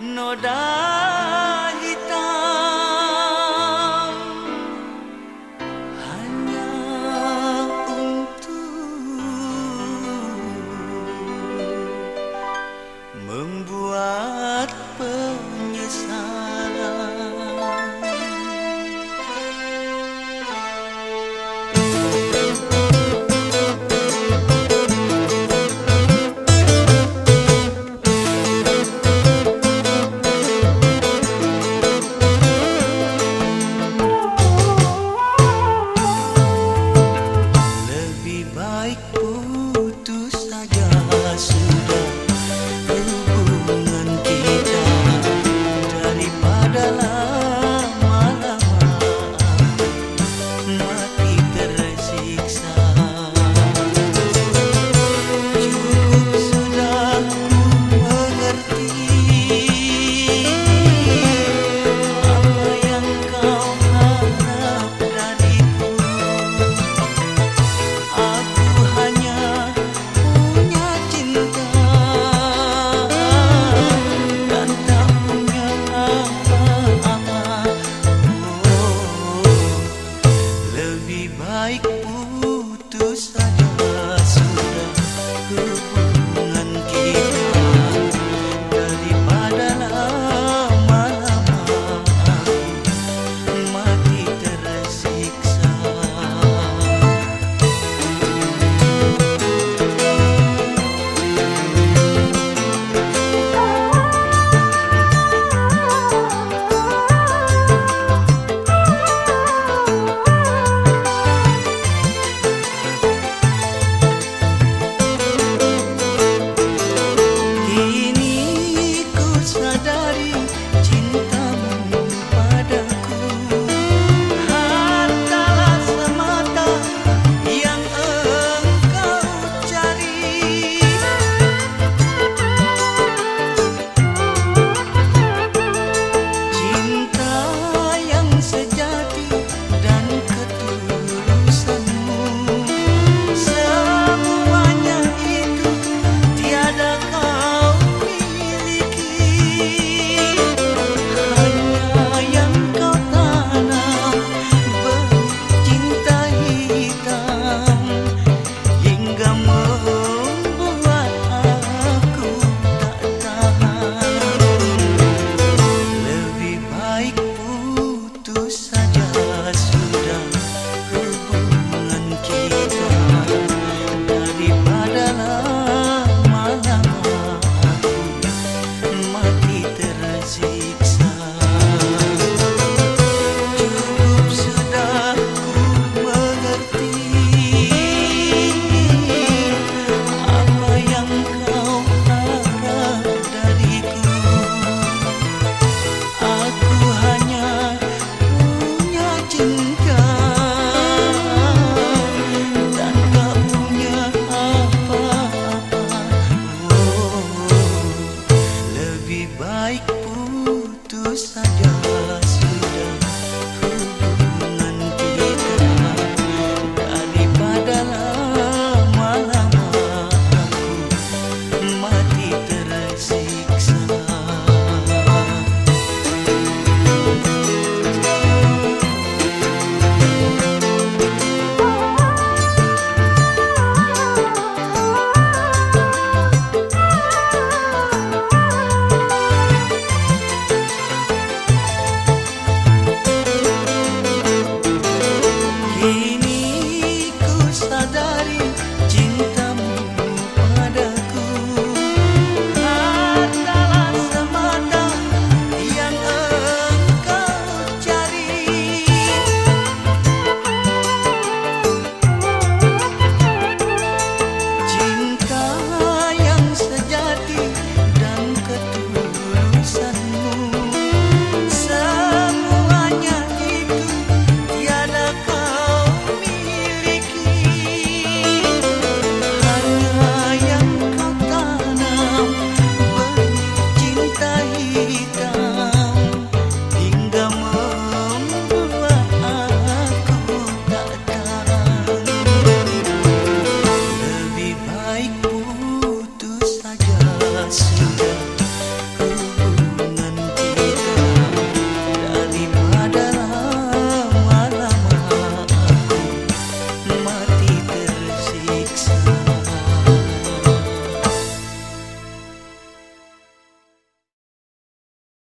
noda hitam saja.